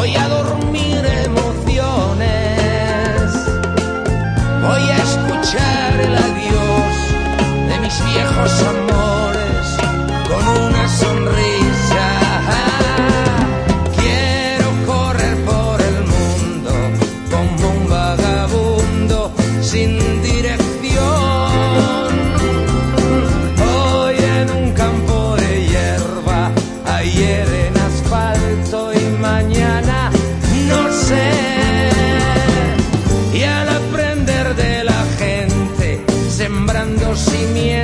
Hoy sentimiento.